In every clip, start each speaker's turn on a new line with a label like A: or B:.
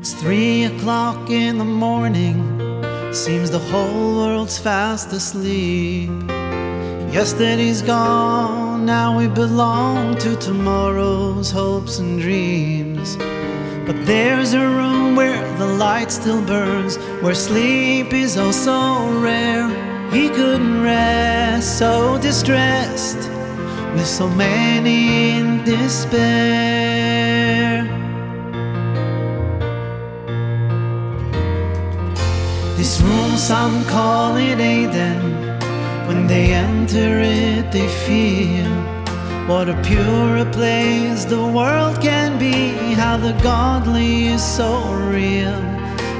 A: It's three o'clock in the morning. Seems the whole world's fast asleep. Yesterday's gone, now we belong to tomorrow's hopes and dreams. But there's a room where the light still burns, where sleep is oh so rare. He couldn't rest, so distressed, with so many in despair. This room some call it Eden. When they enter it, they feel what a purer place the world can be. How the godly is so real,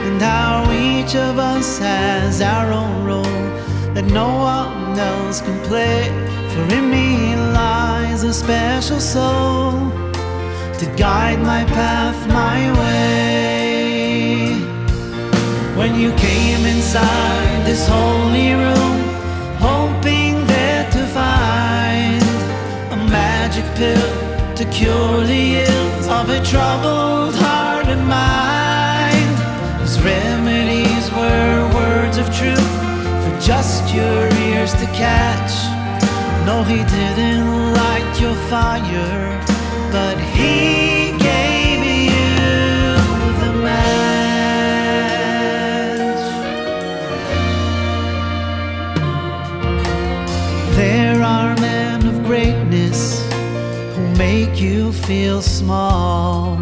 A: and how each of us has our own role that no one else can play. For in me lies a special soul to guide my path, you came inside this holy room, hoping there to find a magic pill to cure the ills of a troubled heart and mind. His remedies were words of truth for just your ears to catch. No, he didn't light your fire, but he make you feel small.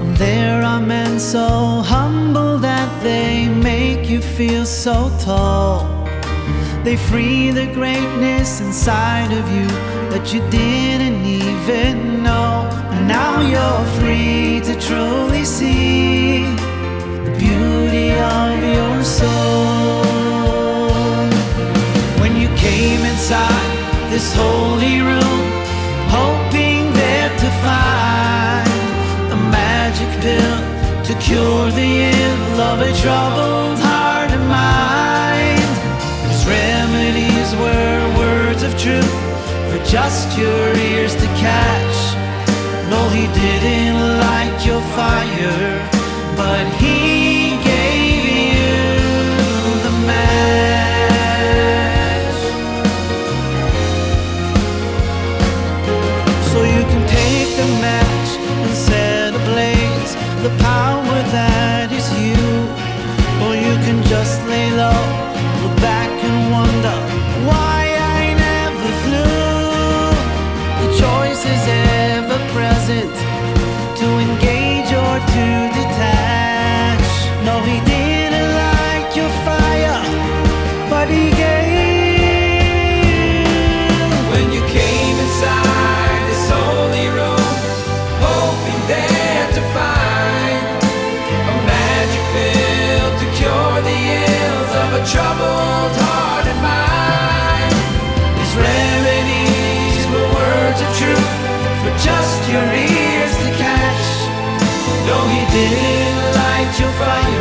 A: And there are men so humble that they make you feel so tall. They free the greatness inside of you that you didn't even know. And now you're free to truly see the beauty of your soul. When you came inside this holy room, cure the ill of a troubled heart and mind. His remedies were words of truth for just your ears to catch. No, he didn't light your fire, but he gave just lay low, look back and wonder why I never flew. The choice is ever present to engage or to detach. No, he didn't light your fire, but he
B: daylight you'll find